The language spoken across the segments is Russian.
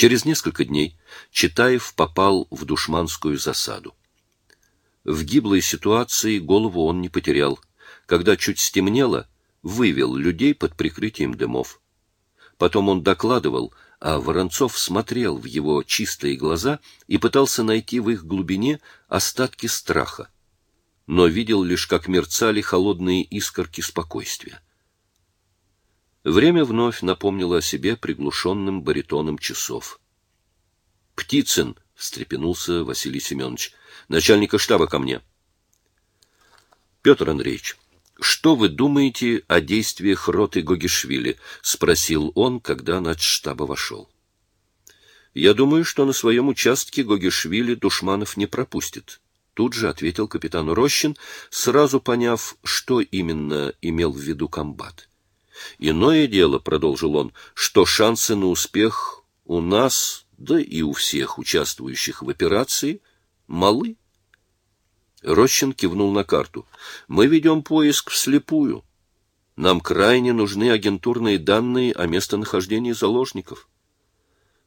Через несколько дней Читаев попал в душманскую засаду. В гиблой ситуации голову он не потерял. Когда чуть стемнело, вывел людей под прикрытием дымов. Потом он докладывал, а Воронцов смотрел в его чистые глаза и пытался найти в их глубине остатки страха, но видел лишь, как мерцали холодные искорки спокойствия. Время вновь напомнило о себе приглушенным баритоном часов. «Птицын!» — встрепенулся Василий Семенович. «Начальника штаба ко мне». «Петр Андреевич, что вы думаете о действиях роты Гогишвили?» — спросил он, когда штаба вошел. «Я думаю, что на своем участке Гогишвили душманов не пропустит», — тут же ответил капитан Рощин, сразу поняв, что именно имел в виду комбат. Иное дело, продолжил он, что шансы на успех у нас, да и у всех участвующих в операции, малы. Рощин кивнул на карту. Мы ведем поиск вслепую. Нам крайне нужны агентурные данные о местонахождении заложников.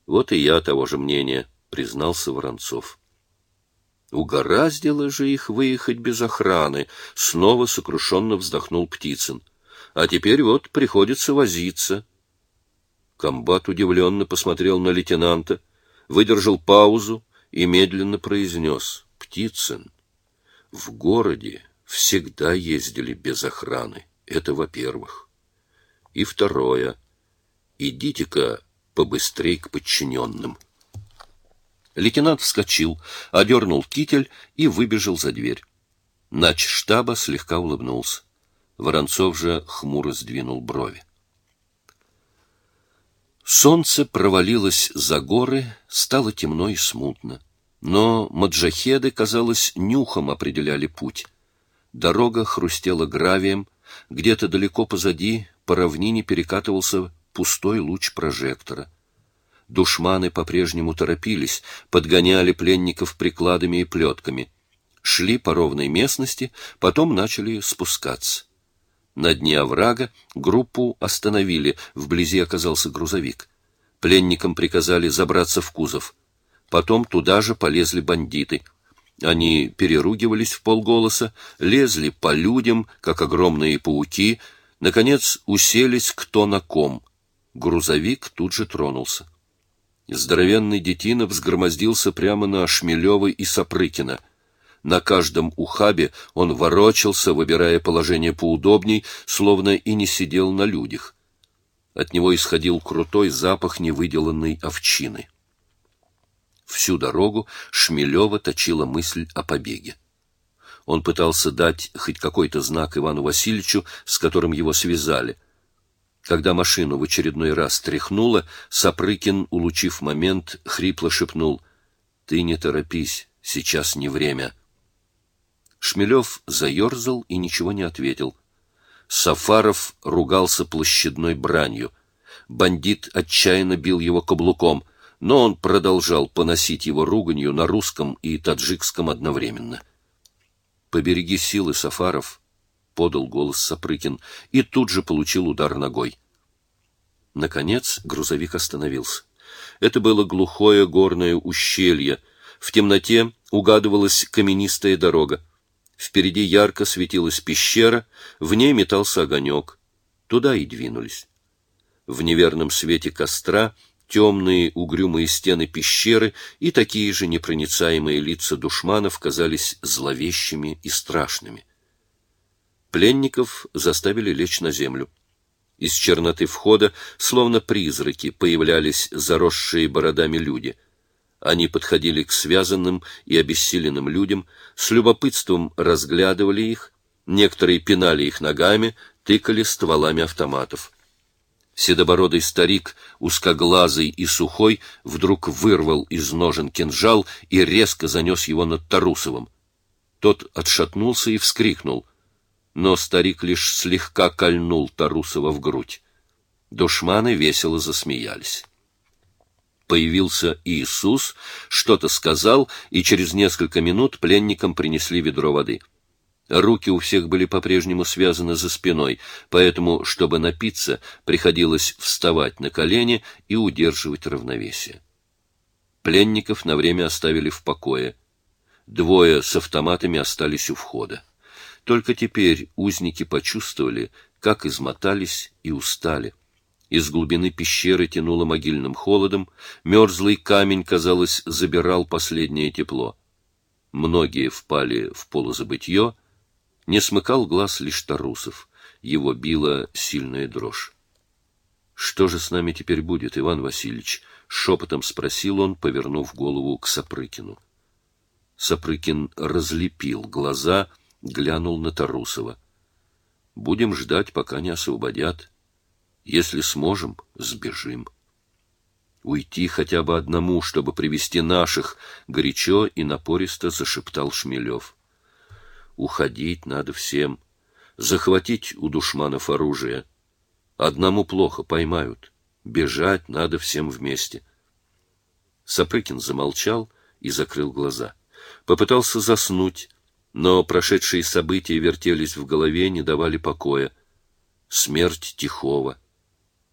Вот и я того же мнения, признался Воронцов. Угораздило же их выехать без охраны, снова сокрушенно вздохнул Птицын а теперь вот приходится возиться. Комбат удивленно посмотрел на лейтенанта, выдержал паузу и медленно произнес. — Птицын, в городе всегда ездили без охраны. Это во-первых. И второе. Идите-ка побыстрей к подчиненным. Лейтенант вскочил, одернул китель и выбежал за дверь. Нач штаба слегка улыбнулся. Воронцов же хмуро сдвинул брови. Солнце провалилось за горы, стало темно и смутно. Но маджахеды, казалось, нюхом определяли путь. Дорога хрустела гравием, где-то далеко позади по равнине перекатывался пустой луч прожектора. Душманы по-прежнему торопились, подгоняли пленников прикладами и плетками. Шли по ровной местности, потом начали спускаться. На дне оврага группу остановили, вблизи оказался грузовик. Пленникам приказали забраться в кузов. Потом туда же полезли бандиты. Они переругивались в полголоса, лезли по людям, как огромные пауки, наконец уселись кто на ком. Грузовик тут же тронулся. Здоровенный детина взгромоздился прямо на Шмелева и Сапрыкина — на каждом ухабе он ворочался, выбирая положение поудобней, словно и не сидел на людях. От него исходил крутой запах невыделанной овчины. Всю дорогу Шмелева точила мысль о побеге. Он пытался дать хоть какой-то знак Ивану Васильевичу, с которым его связали. Когда машину в очередной раз тряхнуло, Сапрыкин, улучив момент, хрипло шепнул «Ты не торопись, сейчас не время». Шмелев заерзал и ничего не ответил. Сафаров ругался площадной бранью. Бандит отчаянно бил его каблуком, но он продолжал поносить его руганью на русском и таджикском одновременно. «Побереги силы, Сафаров», — подал голос Сапрыкин, и тут же получил удар ногой. Наконец грузовик остановился. Это было глухое горное ущелье. В темноте угадывалась каменистая дорога. Впереди ярко светилась пещера, в ней метался огонек. Туда и двинулись. В неверном свете костра темные угрюмые стены пещеры и такие же непроницаемые лица душманов казались зловещими и страшными. Пленников заставили лечь на землю. Из черноты входа, словно призраки, появлялись заросшие бородами люди — они подходили к связанным и обессиленным людям, с любопытством разглядывали их, некоторые пинали их ногами, тыкали стволами автоматов. Седобородый старик, узкоглазый и сухой, вдруг вырвал из ножен кинжал и резко занес его над Тарусовым. Тот отшатнулся и вскрикнул, но старик лишь слегка кольнул Тарусова в грудь. Душманы весело засмеялись появился Иисус, что-то сказал, и через несколько минут пленникам принесли ведро воды. Руки у всех были по-прежнему связаны за спиной, поэтому, чтобы напиться, приходилось вставать на колени и удерживать равновесие. Пленников на время оставили в покое. Двое с автоматами остались у входа. Только теперь узники почувствовали, как измотались и устали. Из глубины пещеры тянуло могильным холодом, мерзлый камень, казалось, забирал последнее тепло. Многие впали в полузабытье, не смыкал глаз лишь Тарусов, его била сильная дрожь. Что же с нами теперь будет, Иван Васильевич? шепотом спросил он, повернув голову к Сапрыкину. Сапрыкин разлепил глаза, глянул на Тарусова. Будем ждать, пока не освободят. Если сможем, сбежим. Уйти хотя бы одному, чтобы привести наших, горячо и напористо зашептал Шмелев. Уходить надо всем, захватить у душманов оружие. Одному плохо поймают. Бежать надо всем вместе. Сапрыкин замолчал и закрыл глаза. Попытался заснуть, но прошедшие события вертелись в голове, не давали покоя. Смерть Тихого.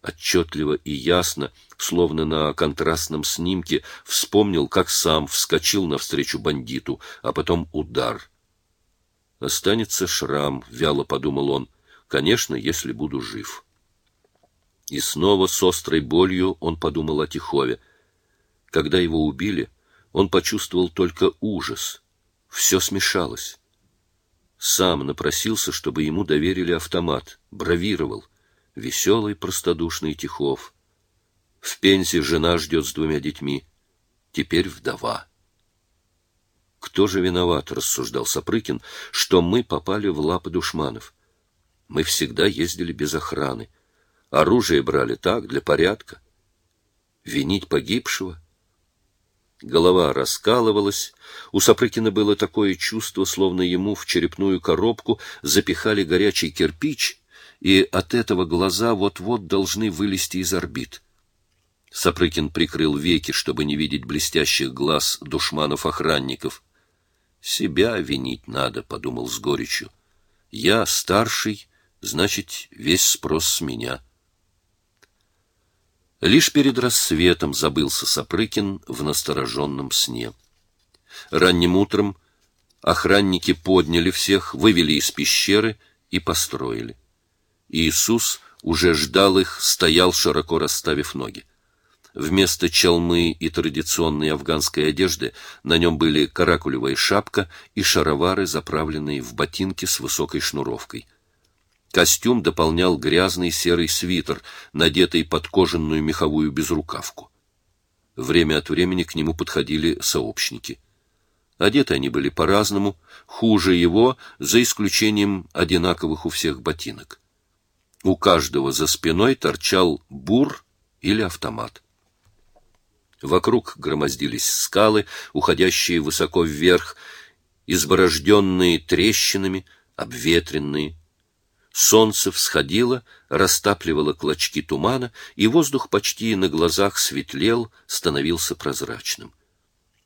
Отчетливо и ясно, словно на контрастном снимке, вспомнил, как сам вскочил навстречу бандиту, а потом удар. Останется шрам, вяло подумал он. Конечно, если буду жив. И снова с острой болью он подумал о Тихове. Когда его убили, он почувствовал только ужас. Все смешалось. Сам напросился, чтобы ему доверили автомат, бравировал. Веселый, простодушный Тихов. В Пензе жена ждет с двумя детьми. Теперь вдова. Кто же виноват, рассуждал Сапрыкин, что мы попали в лапы душманов? Мы всегда ездили без охраны. Оружие брали так, для порядка. Винить погибшего? Голова раскалывалась. У Сапрыкина было такое чувство, словно ему в черепную коробку запихали горячий кирпич, и от этого глаза вот-вот должны вылезти из орбит. Сапрыкин прикрыл веки, чтобы не видеть блестящих глаз душманов-охранников. «Себя винить надо», — подумал с горечью. «Я старший, значит, весь спрос с меня». Лишь перед рассветом забылся Сапрыкин в настороженном сне. Ранним утром охранники подняли всех, вывели из пещеры и построили. Иисус уже ждал их, стоял, широко расставив ноги. Вместо чалмы и традиционной афганской одежды на нем были каракулевая шапка и шаровары, заправленные в ботинки с высокой шнуровкой — Костюм дополнял грязный серый свитер, надетый под кожаную меховую безрукавку. Время от времени к нему подходили сообщники. Одеты они были по-разному, хуже его, за исключением одинаковых у всех ботинок. У каждого за спиной торчал бур или автомат. Вокруг громоздились скалы, уходящие высоко вверх, изборожденные трещинами, обветренные. Солнце всходило, растапливало клочки тумана, и воздух почти на глазах светлел, становился прозрачным.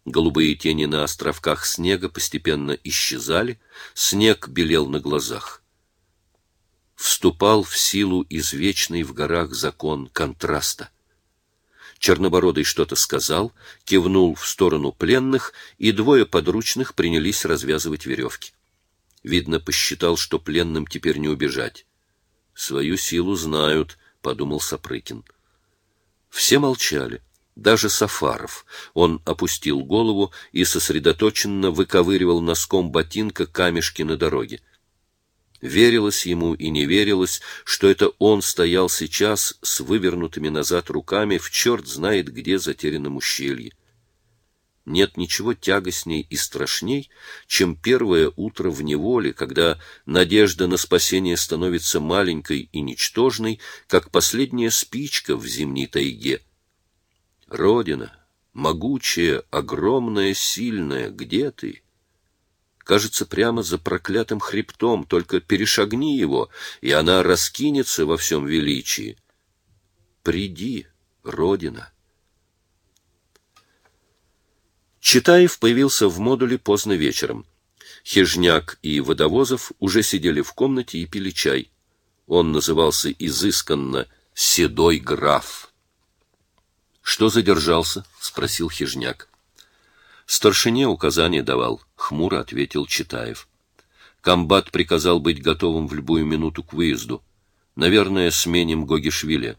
Голубые тени на островках снега постепенно исчезали, снег белел на глазах. Вступал в силу извечный в горах закон контраста. Чернобородый что-то сказал, кивнул в сторону пленных, и двое подручных принялись развязывать веревки. Видно, посчитал, что пленным теперь не убежать. Свою силу знают, подумал Сапрыкин. Все молчали, даже Сафаров. Он опустил голову и сосредоточенно выковыривал носком ботинка камешки на дороге. Верилось ему и не верилось, что это он стоял сейчас с вывернутыми назад руками в черт знает где затерянном ущелье. Нет ничего тягостней и страшней, чем первое утро в неволе, когда надежда на спасение становится маленькой и ничтожной, как последняя спичка в зимней тайге. Родина, могучая, огромная, сильная, где ты? Кажется, прямо за проклятым хребтом, только перешагни его, и она раскинется во всем величии. Приди, Родина. Читаев появился в модуле поздно вечером. Хижняк и Водовозов уже сидели в комнате и пили чай. Он назывался изысканно «Седой граф». Что задержался? спросил Хижняк. Старшине указание давал, хмуро ответил Читаев. Комбат приказал быть готовым в любую минуту к выезду. Наверное, сменим Гогишвили.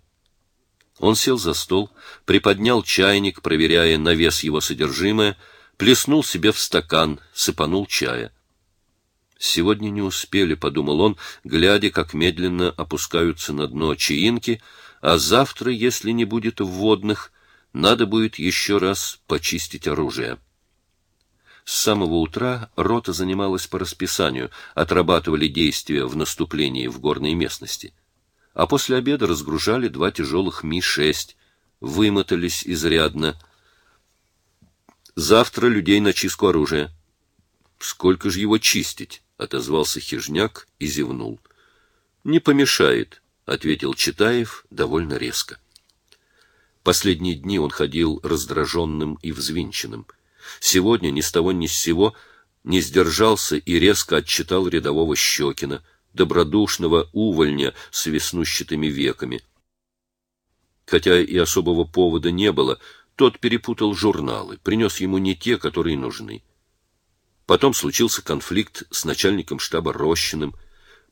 Он сел за стол, приподнял чайник, проверяя на вес его содержимое, плеснул себе в стакан, сыпанул чая. Сегодня не успели, подумал он, глядя, как медленно опускаются на дно чаинки, а завтра, если не будет вводных, надо будет еще раз почистить оружие. С самого утра рота занималась по расписанию, отрабатывали действия в наступлении в горной местности. А после обеда разгружали два тяжелых Ми-6, вымотались изрядно. Завтра людей на чистку оружия. Сколько же его чистить? отозвался хижняк и зевнул. Не помешает, ответил Читаев довольно резко. Последние дни он ходил раздраженным и взвинченным. Сегодня ни с того ни с сего не сдержался и резко отчитал рядового Щекина, добродушного увольня с веснущатыми веками. Хотя и особого повода не было, тот перепутал журналы, принес ему не те, которые нужны. Потом случился конфликт с начальником штаба Рощиным,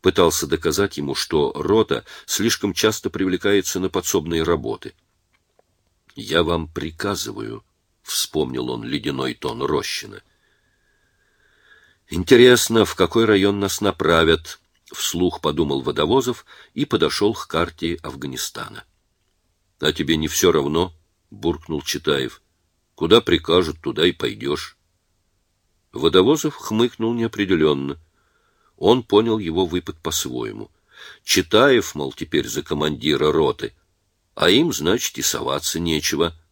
пытался доказать ему, что рота слишком часто привлекается на подсобные работы. «Я вам приказываю», — вспомнил он ледяной тон Рощина. «Интересно, в какой район нас направят?» — вслух подумал Водовозов и подошел к карте Афганистана. «А тебе не все равно?» — буркнул Читаев. «Куда прикажут, туда и пойдешь». Водовозов хмыкнул неопределенно. Он понял его выпад по-своему. Читаев, мол, теперь за командира роты, а им, значит, и соваться нечего. —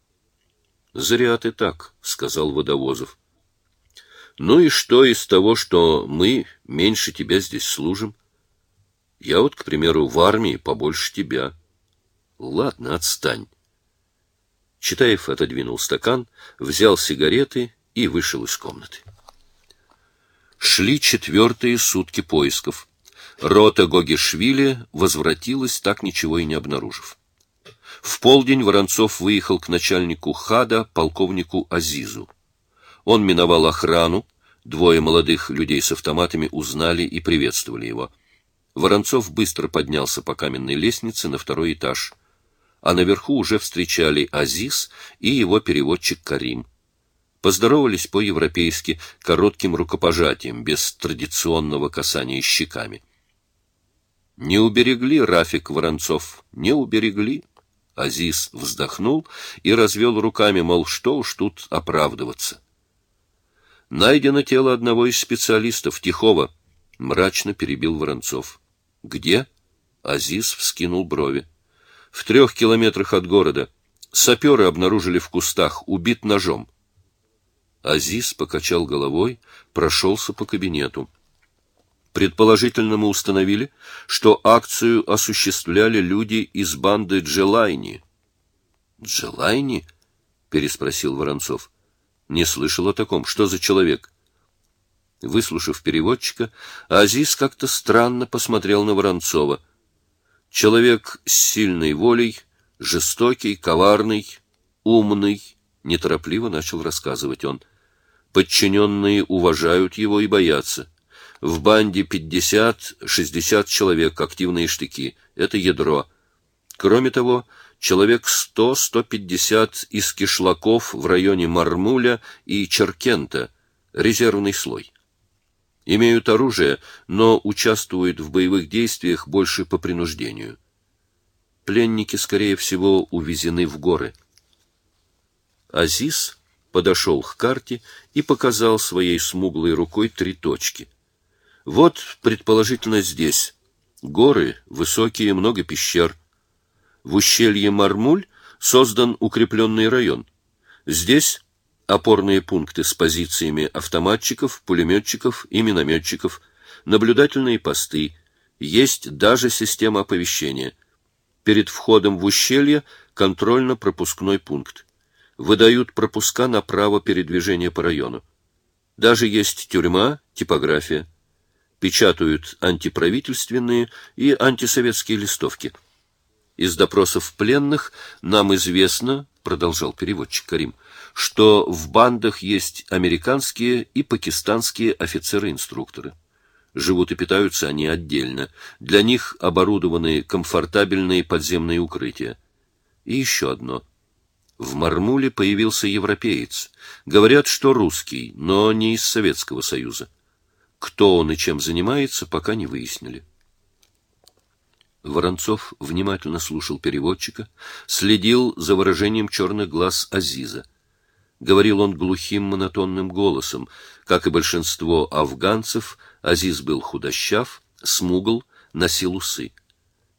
Зря ты так, — сказал Водовозов. — Ну и что из того, что мы меньше тебя здесь служим? Я вот, к примеру, в армии побольше тебя. — Ладно, отстань. Читаев отодвинул стакан, взял сигареты и вышел из комнаты. Шли четвертые сутки поисков. Рота Гогишвили возвратилась, так ничего и не обнаружив. В полдень Воронцов выехал к начальнику ХАДа, полковнику Азизу. Он миновал охрану, двое молодых людей с автоматами узнали и приветствовали его. Воронцов быстро поднялся по каменной лестнице на второй этаж, а наверху уже встречали Азиз и его переводчик Карим поздоровались по-европейски коротким рукопожатием, без традиционного касания щеками. Не уберегли Рафик Воронцов, не уберегли. Азиз вздохнул и развел руками, мол, что уж тут оправдываться. Найдено тело одного из специалистов, Тихого, мрачно перебил Воронцов. Где? Азиз вскинул брови. В трех километрах от города. Саперы обнаружили в кустах, убит ножом. Азиз покачал головой, прошелся по кабинету. Предположительно мы установили, что акцию осуществляли люди из банды Джелайни. Джелайни? переспросил Воронцов. Не слышал о таком. Что за человек? Выслушав переводчика, Азиз как-то странно посмотрел на Воронцова. Человек с сильной волей, жестокий, коварный, умный, неторопливо начал рассказывать он. Подчиненные уважают его и боятся. В банде 50-60 человек, активные штыки. Это ядро. Кроме того, человек 100-150 из кишлаков в районе Мармуля и Черкента, резервный слой. Имеют оружие, но участвуют в боевых действиях больше по принуждению. Пленники, скорее всего, увезены в горы. Азиз подошел к карте и показал своей смуглой рукой три точки. Вот, предположительно, здесь. Горы, высокие, много пещер. В ущелье Мармуль создан укрепленный район. Здесь опорные пункты с позициями автоматчиков, пулеметчиков и минометчиков, наблюдательные посты, есть даже система оповещения. Перед входом в ущелье контрольно-пропускной пункт выдают пропуска на право передвижения по району. Даже есть тюрьма, типография. Печатают антиправительственные и антисоветские листовки. Из допросов пленных нам известно, продолжал переводчик Карим, что в бандах есть американские и пакистанские офицеры-инструкторы. Живут и питаются они отдельно. Для них оборудованы комфортабельные подземные укрытия. И еще одно. В Мармуле появился европеец. Говорят, что русский, но не из Советского Союза. Кто он и чем занимается, пока не выяснили. Воронцов внимательно слушал переводчика, следил за выражением черных глаз Азиза. Говорил он глухим монотонным голосом. Как и большинство афганцев, Азиз был худощав, смугл, носил усы.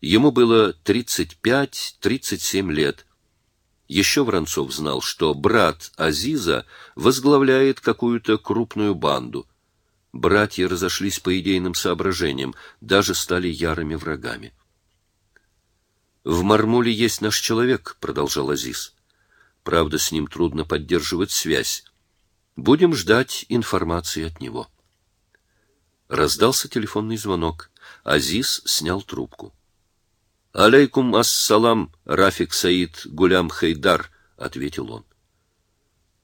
Ему было 35-37 лет. Еще Воронцов знал, что брат Азиза возглавляет какую-то крупную банду. Братья разошлись по идейным соображениям, даже стали ярыми врагами. В Мармуле есть наш человек, продолжал Азиз. Правда, с ним трудно поддерживать связь. Будем ждать информации от него. Раздался телефонный звонок. Азиз снял трубку. Алейкум ассалам, Рафик Саид Гулям Хайдар, ответил он.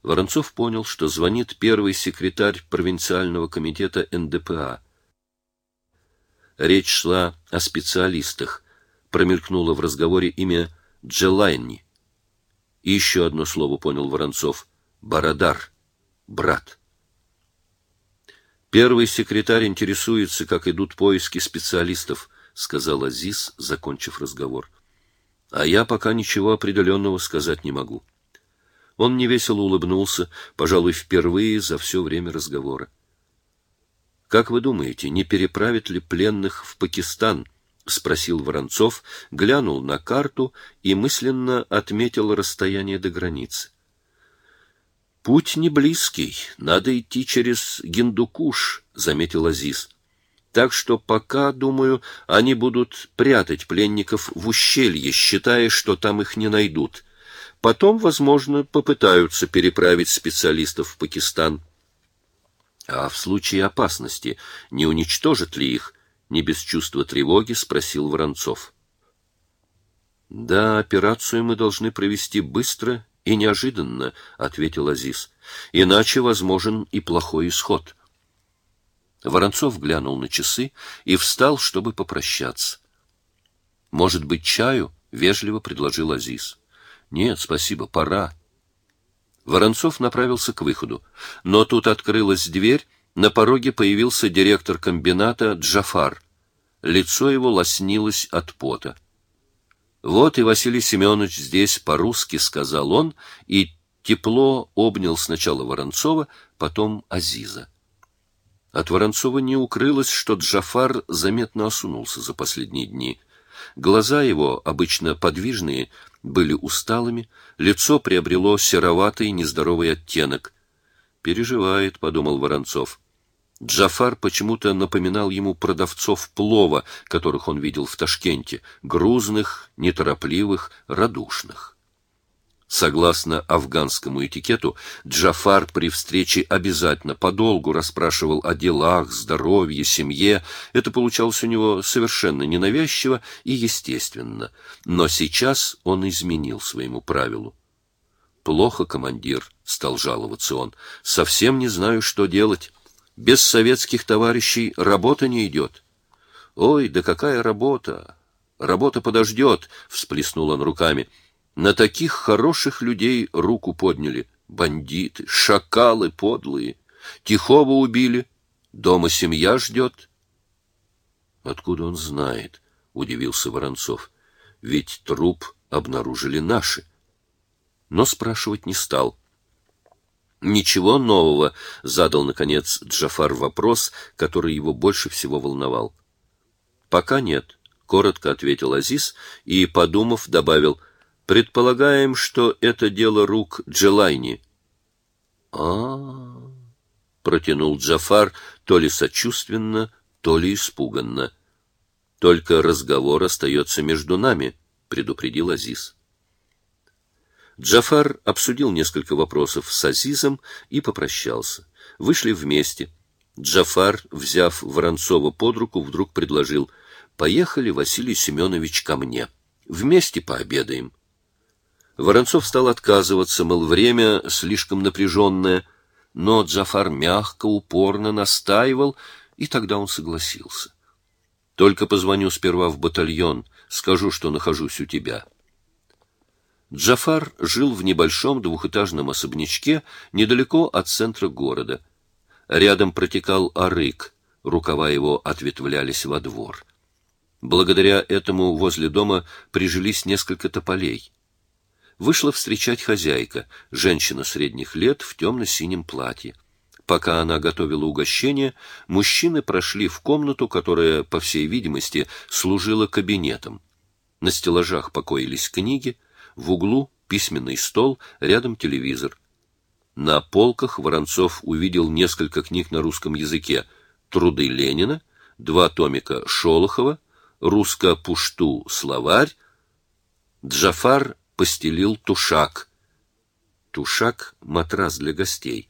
Воронцов понял, что звонит первый секретарь провинциального комитета НДПА. Речь шла о специалистах, промелькнуло в разговоре имя Джелайни. И еще одно слово понял Воронцов. Бородар. Брат. Первый секретарь интересуется, как идут поиски специалистов, сказал Азиз, закончив разговор. А я пока ничего определенного сказать не могу. Он невесело улыбнулся, пожалуй, впервые за все время разговора. Как вы думаете, не переправят ли пленных в Пакистан? — спросил Воронцов, глянул на карту и мысленно отметил расстояние до границы. «Путь не близкий, надо идти через Гиндукуш», — заметил Азиз. «Так что пока, думаю, они будут прятать пленников в ущелье, считая, что там их не найдут. Потом, возможно, попытаются переправить специалистов в Пакистан». «А в случае опасности не уничтожат ли их?» не без чувства тревоги спросил Воронцов. Да, операцию мы должны провести быстро и неожиданно, ответил Азиз. Иначе возможен и плохой исход. Воронцов глянул на часы и встал, чтобы попрощаться. Может быть, чаю? вежливо предложил Азиз. Нет, спасибо, пора. Воронцов направился к выходу, но тут открылась дверь, на пороге появился директор комбината Джафар. Лицо его лоснилось от пота. Вот и Василий Семенович здесь по-русски сказал он и тепло обнял сначала Воронцова, потом Азиза. От Воронцова не укрылось, что Джафар заметно осунулся за последние дни. Глаза его, обычно подвижные, были усталыми, лицо приобрело сероватый нездоровый оттенок. Переживает, подумал Воронцов. Джафар почему-то напоминал ему продавцов плова, которых он видел в Ташкенте, грузных, неторопливых, радушных. Согласно афганскому этикету, Джафар при встрече обязательно подолгу расспрашивал о делах, здоровье, семье. Это получалось у него совершенно ненавязчиво и естественно. Но сейчас он изменил своему правилу. «Плохо, командир», — стал жаловаться он, — «совсем не знаю, что делать». Без советских товарищей работа не идет. Ой, да какая работа! Работа подождет, всплеснул он руками. На таких хороших людей руку подняли. Бандиты, шакалы подлые. Тихого убили. Дома семья ждет. Откуда он знает? Удивился Воронцов. Ведь труп обнаружили наши. Но спрашивать не стал. Ничего нового, задал наконец Джафар вопрос, который его больше всего волновал. Пока нет, коротко ответил Азиз и, подумав, добавил: предполагаем, что это дело рук Джелайни. А, -а, -а протянул Джафар то ли сочувственно, то ли испуганно. Только разговор остается между нами, предупредил Азиз. Джафар обсудил несколько вопросов с Азизом и попрощался. Вышли вместе. Джафар, взяв Воронцова под руку, вдруг предложил: "Поехали, Василий Семенович, ко мне. Вместе пообедаем". Воронцов стал отказываться, мол, время слишком напряженное, но Джафар мягко, упорно настаивал, и тогда он согласился. Только позвоню сперва в батальон, скажу, что нахожусь у тебя. Джафар жил в небольшом двухэтажном особнячке недалеко от центра города. Рядом протекал Арык, рукава его ответвлялись во двор. Благодаря этому возле дома прижились несколько тополей. Вышла встречать хозяйка, женщина средних лет в темно-синем платье. Пока она готовила угощение, мужчины прошли в комнату, которая, по всей видимости, служила кабинетом. На стеллажах покоились книги, в углу письменный стол, рядом телевизор. На полках Воронцов увидел несколько книг на русском языке: Труды Ленина, два томика Шолохова, русско-пушту словарь. Джафар постелил тушак. Тушак матрас для гостей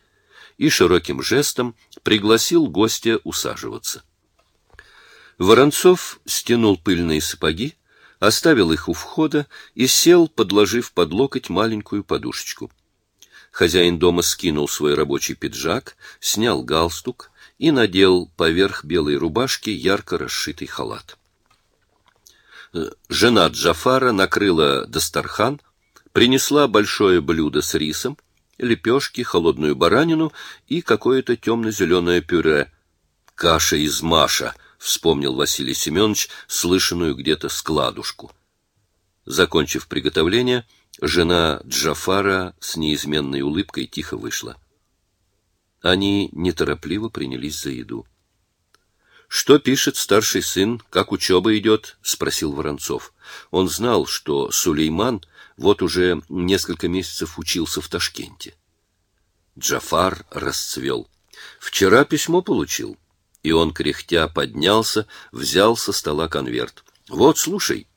и широким жестом пригласил гостя усаживаться. Воронцов стянул пыльные сапоги, оставил их у входа и сел, подложив под локоть маленькую подушечку. Хозяин дома скинул свой рабочий пиджак, снял галстук и надел поверх белой рубашки ярко расшитый халат. Жена Джафара накрыла дастархан, принесла большое блюдо с рисом, лепешки, холодную баранину и какое-то темно-зеленое пюре. «Каша из Маша», — вспомнил Василий Семенович, слышанную где-то складушку. Закончив приготовление, жена Джафара с неизменной улыбкой тихо вышла. Они неторопливо принялись за еду. Что пишет старший сын, как учеба идет? — спросил Воронцов. Он знал, что Сулейман вот уже несколько месяцев учился в Ташкенте. Джафар расцвел. Вчера письмо получил. И он, кряхтя, поднялся, взял со стола конверт. Вот, слушай.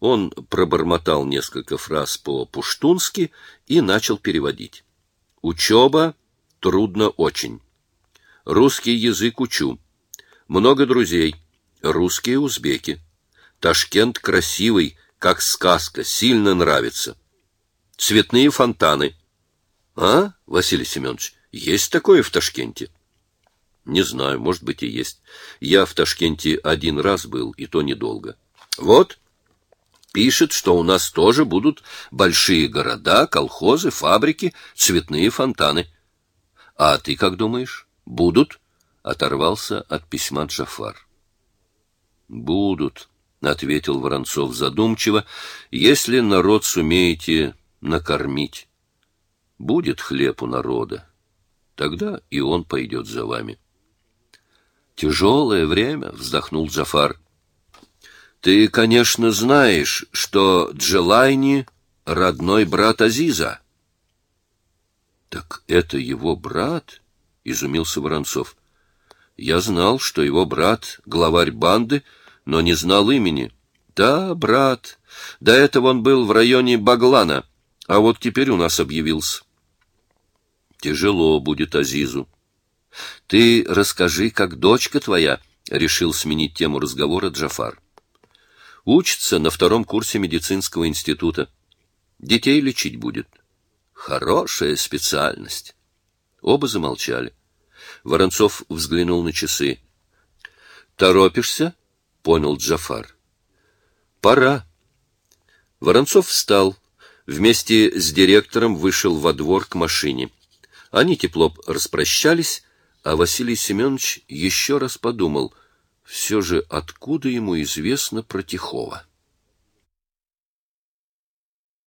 Он пробормотал несколько фраз по-пуштунски и начал переводить. Учеба трудно очень. Русский язык учу. Много друзей. Русские узбеки. Ташкент красивый, как сказка, сильно нравится. Цветные фонтаны. А, Василий Семенович, есть такое в Ташкенте? Не знаю, может быть и есть. Я в Ташкенте один раз был, и то недолго. Вот, пишет, что у нас тоже будут большие города, колхозы, фабрики, цветные фонтаны. А ты как думаешь? Будут? Оторвался от письма Джафар. Будут, ответил Воронцов задумчиво, если народ сумеете накормить. Будет хлеб у народа, тогда и он пойдет за вами. Тяжелое время, вздохнул Джафар. Ты, конечно, знаешь, что Джелайни родной брат Азиза. Так это его брат? изумился Воронцов. Я знал, что его брат — главарь банды, но не знал имени. Да, брат. До этого он был в районе Баглана, а вот теперь у нас объявился. Тяжело будет Азизу. Ты расскажи, как дочка твоя, — решил сменить тему разговора Джафар. Учится на втором курсе медицинского института. Детей лечить будет. Хорошая специальность. Оба замолчали. Воронцов взглянул на часы. Торопишься? понял Джафар. Пора. Воронцов встал, вместе с директором вышел во двор к машине. Они тепло распрощались, а Василий Семенович еще раз подумал: все же откуда ему известно про Тихова?